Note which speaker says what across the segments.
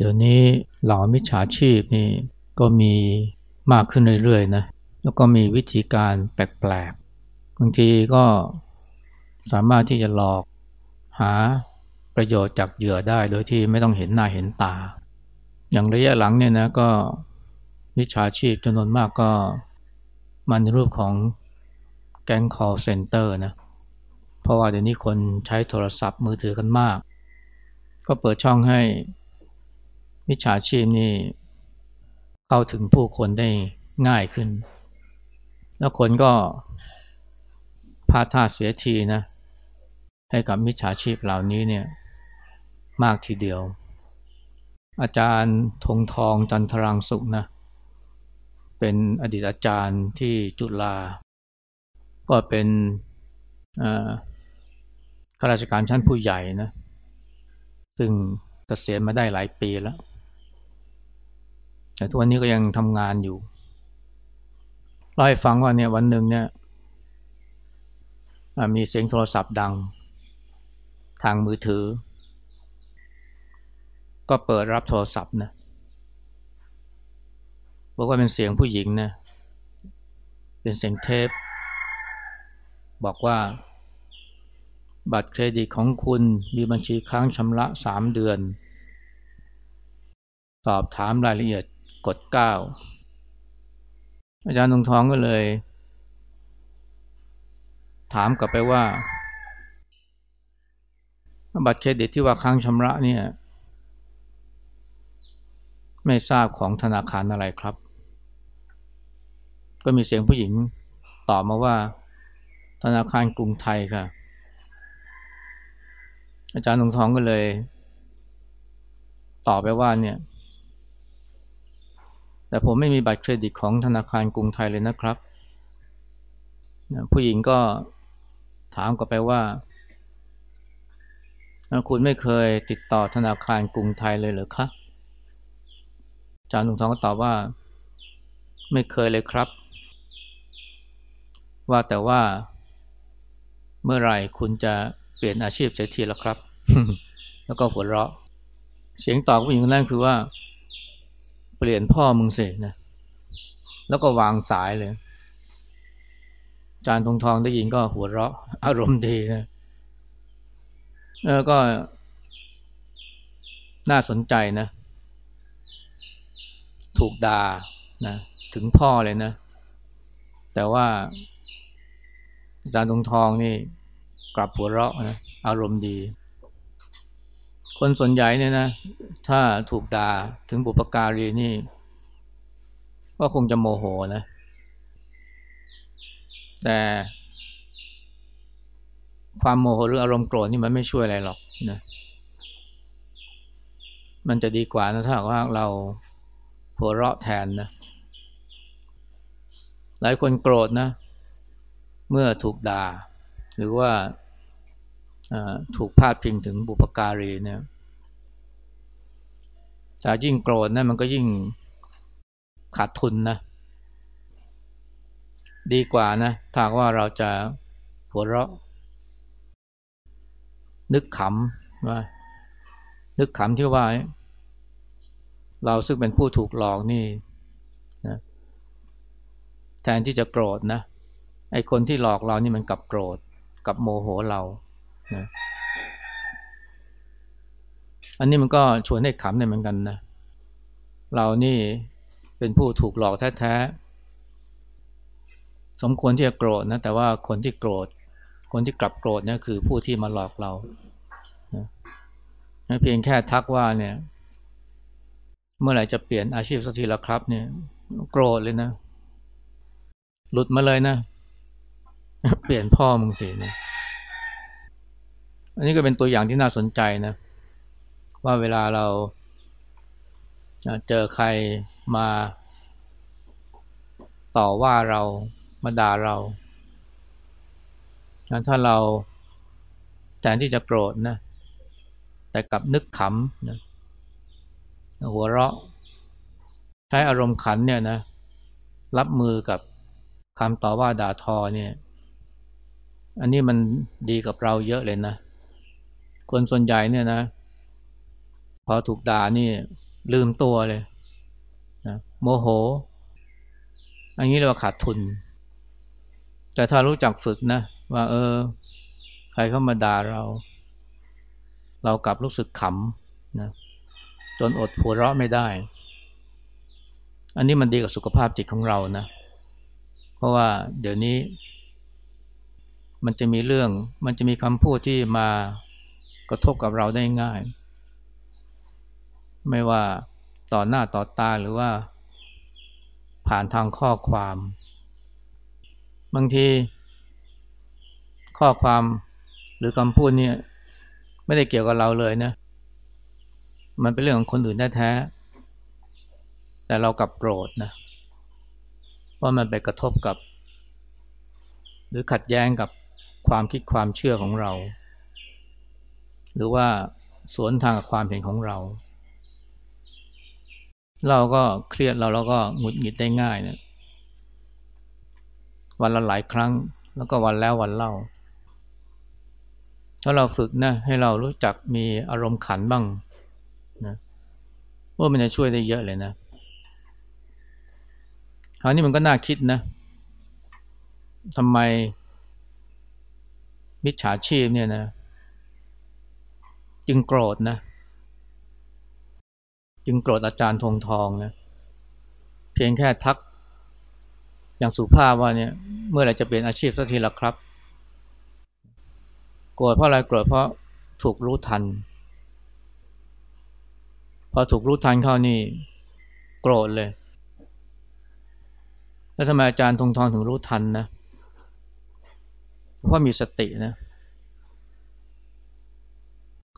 Speaker 1: เดี๋ยวนี้เหล่ามิจฉาชีพนี่ก็มีมากขึ้นเรื่อยๆนะแล้วก็มีวิธีการแปลกๆบางทีก็สามารถที่จะหลอกหาประโยชน์จากเหยื่อได้โดยที่ไม่ต้องเห็นหน้าเห็นตา อย่างระยะหลังเนี่ยนะก็มิจฉาชีพจำนวนมากก็มันรูปของแก๊ง call center นะเพราะว่าเดี๋ยวนี้คนใช้โทรศัพท์มือถือกันมาก ก็เปิดช่องให้ มิจฉาชีพนี่เข้าถึงผู้คนได้ง่ายขึ้น แล้วคนก็พาท่าเสียทีนะ ให้กับมิจฉาชีพเหล่านี้เนี่ยมากทีเดียว อาจารย์ธงทองจันทรังสุขนะ เป็นอดีตอาจารย์ที่จุฬาก็เป็นข้าราชการชั้นผู้ใหญ่นะ ซึ่งเกษียณมาได้หลายปีแล้ว แต่ทุกวันนี้ก็ยังทำงานอยู่เล่าให้ฟังว่าเนี่ยวันหนึ่งเนี่ยมีเสียงโทรศัพท์ดัง ทางมือถือ ก็เปิดรับโทรศัพท์นะบอกว่าเป็นเสียงผู้หญิงนะเป็นเสียงเทป บอกว่า บัตรเครดิตของคุณมีบัญชีค้างชำระสามเดือน สอบถามรายละเอียด กดเก้าอาจารย์ตงทองก็เลย ถามกลับไปว่า บัตรเครดิตที่ว่าค้างชำระเนี่ย ไม่ทราบของธนาคารอะไรครับ ก็มีเสียงผู้หญิงตอบมาว่า ธนาคารกรุงไทยค่ะ อาจารย์ตงทองก็เลย ตอบไปว่าเนี่ย แต่ผมไม่มีบัตรเครดิตของธนาคารกรุงไทยเลยนะครับ ผู้หญิงก็ถามกลับไปว่า คุณไม่เคยติดต่อธนาคารกรุงไทยเลยเหรอคะจารย์หนุ่มทองก็ตอบว่า ไม่เคยเลยครับ ว่าแต่ว่า เมื่อไหร่คุณจะเปลี่ยนอาชีพเสียทีแล้วครับ แล้วก็หัวเราะ เสียงตอบผู้หญิงนั่นคือว่า เปลี่ยนพ่อมึงสินะแล้วก็วางสายเลย จานทองทองได้ยินก็หัวเราะ อารมณ์ดีนะแล้วก็ น่าสนใจนะ ถูกด่านะถึงพ่อเลยนะ แต่ว่าอาจารย์ตงทองนี่กลับหัวเราะนะอารมณ์ดี คนส่วนใหญ่เนี่ยนะ ถ้าถูกด่าถึงบุปการีนี่ ก็คงจะโมโหนะ แต่ความโมโหหรืออารมณ์โกรธนี่มันไม่ช่วยอะไรหรอกนะมันจะดีกว่านะถ้าว่าเราหัวเราะแทนนะหลายคนโกรธนะ เมื่อถูกด่า หรือว่า ถูกพาดพิงถึงบุปการีเนี่ยแต่ยิ่งโกรธนะมันก็ยิ่งขาดทุนนะ ดีกว่านะถ้าว่าเราจะหัวเราะ นึกขำว่านึกขำที่ว่า เราซึ่งเป็นผู้ถูกหลอกนี่นะแทนที่จะโกรธนะไอคนที่หลอกเรานี่มันกลับโกรธกับโมโหเรา นะอันนี้มันก็ชวนให้ขำเนี่ยเหมือนกันนะ เรานี่เป็นผู้ถูกหลอกแท้ๆ สมควรที่จะโกรธนะ แต่ว่าคนที่โกรธ คนที่กลับโกรธเนี่ยคือผู้ที่มาหลอกเรานะเพียงแค่ทักว่าเนี่ย เมื่อไหร่จะเปลี่ยนอาชีพสักทีละครับ เนี่ย โกรธเลยนะ หลุดมาเลยนะ เปลี่ยนพ่อมึงสินะ อันนี้ก็เป็นตัวอย่างที่น่าสนใจนะ ว่าเวลาเราเจอใครมาต่อว่าเรามาด่าเรา ถ้าเราแทนที่จะโกรธนะ แต่กลับนึกขำนะหัวเราะ ใช้อารมณ์ขันเนี่ยนะ รับมือกับคำต่อว่าด่าทอเนี่ย อันนี้มันดีกับเราเยอะเลยนะ คนส่วนใหญ่เนี่ยนะ พอถูกด่านี่ลืมตัวเลยนะโมโห อันนี้เรียกว่าขาดทุน แต่ถ้ารู้จักฝึกนะ ว่า เออ ใครเข้ามาด่าเรา เรากลับรู้สึกขำนะจนอดผัวเราะไม่ได้ อันนี้มันดีกับสุขภาพจิตของเรานะ เพราะว่าเดี๋ยวนี้ มันจะมีเรื่อง มันจะมีคำพูดที่มา กระทบกับเราได้ง่าย ไม่ว่าต่อหน้าต่อตาหรือว่าผ่านทางข้อความ บางที ข้อความหรือคำพูดเนี่ยไม่ได้เกี่ยวกับเราเลยนะ มันเป็นเรื่องของคนอื่นแท้ๆแต่เรากลับโกรธนะเพรามันไปกระทบกับ หรือขัดแย้งกับความคิดความเชื่อของเรา หรือว่าสวนทางกับความเห็นของเรา เราก็เครียดเราเราก็หงุดหงิดได้ง่ายนะวันละหลายครั้ง แล้วก็วันแล้ววันเล่า ถ้าเราฝึกนะให้เรารู้จักมีอารมณ์ขันบ้างนะว่ามันจะช่วยได้เยอะเลยนะคราวนี้มันก็น่าคิดนะทำไมมิจฉาชีพเนี่ยนะ จึงโกรธนะ จึงโกรธอาจารย์ธงทองนะเพียงแค่ทัก อย่างสุภาพว่าเนี่ยเมื่อไรจะเปลี่ยนอาชีพสักทีละครับ โกรธเพราะอะไรโกรธเพราะถูกรู้ทัน พอถูกรู้ทันเข้านี่โกรธเลย แล้วทำไมอาจารย์ทงทองถึงรู้ทันนะเพราะมีสตินะ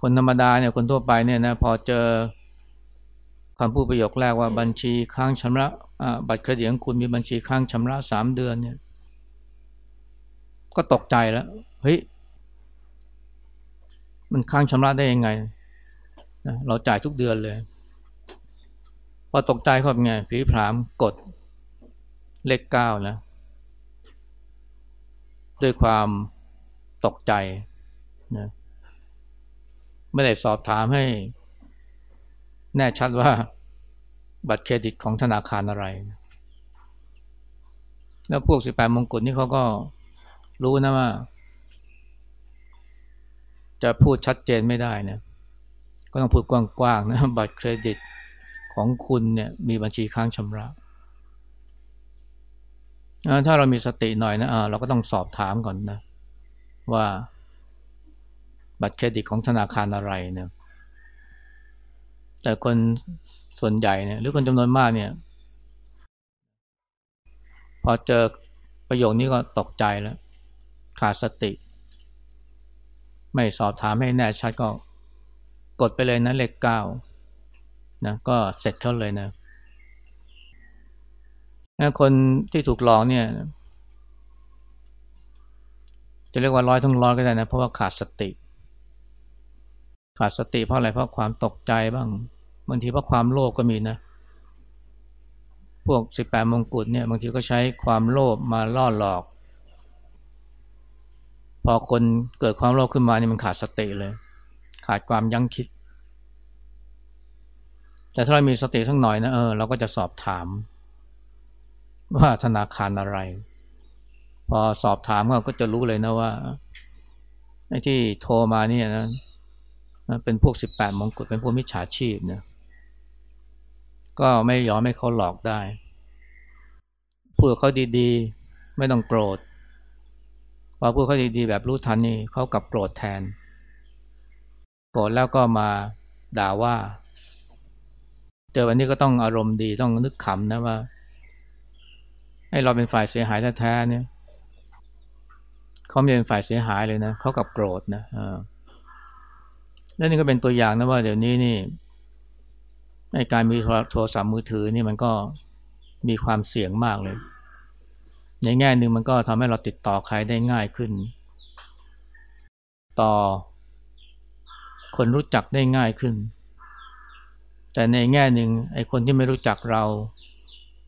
Speaker 1: คนธรรมดาเนี่ยคนทั่วไปเนี่ยนะพอเจอคำพูดประโยคแรกว่าบัญชีค้างชำระบัตรเครดิตของคุณมีบัญชีค้างชำระสามเดือนเนี่ย ก็ตกใจแล้วเฮ้ยมันค้างชำระได้ยังไงนะเราจ่ายทุกเดือนเลย พอตกใจเขาเป็นไงผีผามกดเลขเก้านะ ด้วยความตกใจนะ ไม่ได้สอบถามให้ แน่ชัดว่าบัตรเครดิตของธนาคารอะไร แล้วพวกสิบแปดมงกุฎนี่เขาก็รู้นะว่า จะพูดชัดเจนไม่ได้นะก็ต้องพูดกว้างๆนะบัตรเครดิตของคุณเนี่ยมีบัญชีค้างชำระถ้าเรามีสติหน่อยนะเราก็ต้องสอบถามก่อนนะ ว่า บัตรเครดิตของธนาคารอะไรเนี่ยแต่คนส่วนใหญ่เนี่ยหรือคนจำนวนมากเนี่ย พอเจอประโยคนี้ก็ตกใจแล้ว ขาดสติ ไม่สอบถามให้แน่ชัดก็กดไปเลยนะเลขเก้านะก็เสร็จเขาเลยนะคนที่ถูกหลอกเนี่ย จะเรียกว่าร้อยทั้งร้อยก็ได้นะ เพราะว่าขาดสติ ขาดสติเพราะอะไรเพราะความตกใจบ้างบางทีเพราะความโลภกก็มีนะ พวกสิบแปดมงกุฎเนี่ยบางทีก็ใช้ความโลภมาล่อหลอก พอคนเกิดความโลภขึ้นมานี่มันขาดสติเลย ขาดความยั้งคิด แต่ถ้าเรามีสติสักหน่อยนะเออเราก็จะสอบถาม ว่าธนาคารอะไร พอสอบถามก็จะรู้เลยนะว่าไอ้ที่โทรมาเนี่ยนะ เป็นพวกสิบแปดมงกุฎเป็นพวกมิจฉาชีพเนี่ยก็ไม่ยอมให้เขาหลอกได้พูดเขาดีๆ ไม่ต้องโกรธพอพูดเขาดีๆ แบบรู้ทันนี่เขากลับโกรธแทน โกรธแล้วก็มาด่าว่า เจอวันนี้ก็ต้องอารมณ์ดีต้องนึกขำนะว่า ให้เราเป็นฝ่ายเสียหายแท้ๆเนี่ยเขาไม่เป็นฝ่ายเสียหายเลยนะเขากลับโกรธนะอ่า แล้วนี่ก็เป็นตัวอย่างนะว่าเดี๋ยวนี้นี่ในการมีโทรศัพท์มือถือนี่มันก็มีความเสี่ยงมากเลย ในแง่หนึ่งมันก็ทำให้เราติดต่อใครได้ง่ายขึ้น ต่อ คนรู้จักได้ง่ายขึ้น แต่ในแง่หนึ่งไอ้คนที่ไม่รู้จักเรา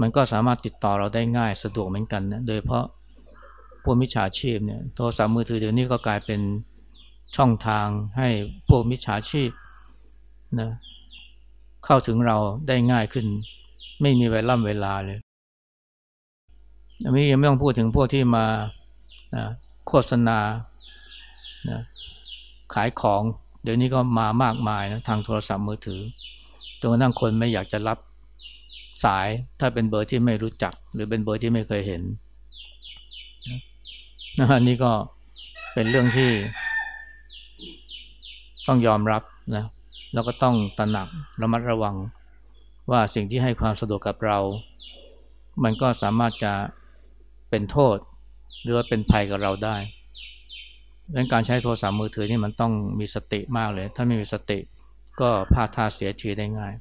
Speaker 1: มันก็สามารถติดต่อเราได้ง่ายสะดวกเหมือนกันนะ โดยเพราะพวกมิจฉาชีพเนี่ย โทรศัพท์มือถือเดี๋ยวนี้ก็กลายเป็น ช่องทางให้พวกมิจฉาชีพนะเข้าถึงเราได้ง่ายขึ้น ไม่มีเวลาเวลาเลยอันนี้ยังไม่ต้องพูดถึงพวกที่มานะโฆษณานะขายของ เดี๋ยวนี้ก็มามากมายนะทางโทรศัพท์มือถือจนกระทั่งคนไม่อยากจะรับสายถ้าเป็นเบอร์ที่ไม่รู้จัก หรือเป็นเบอร์ที่ไม่เคยเห็นนะอันนี้ก็เป็นเรื่องที่ ต้องยอมรับนะแล้วก็ต้องตระหนักระมัดระวังว่าสิ่งที่ให้ความสะดวกกับเรา มันก็สามารถจะเป็นโทษ หรือว่าเป็นภัยกับเราได้ดังนั้นการใช้โทรศัพท์มือถือนี่มันต้องมีสติมากเลย ถ้าไม่มีสติก็พลาดท่าเสียชีวิตได้ง่าย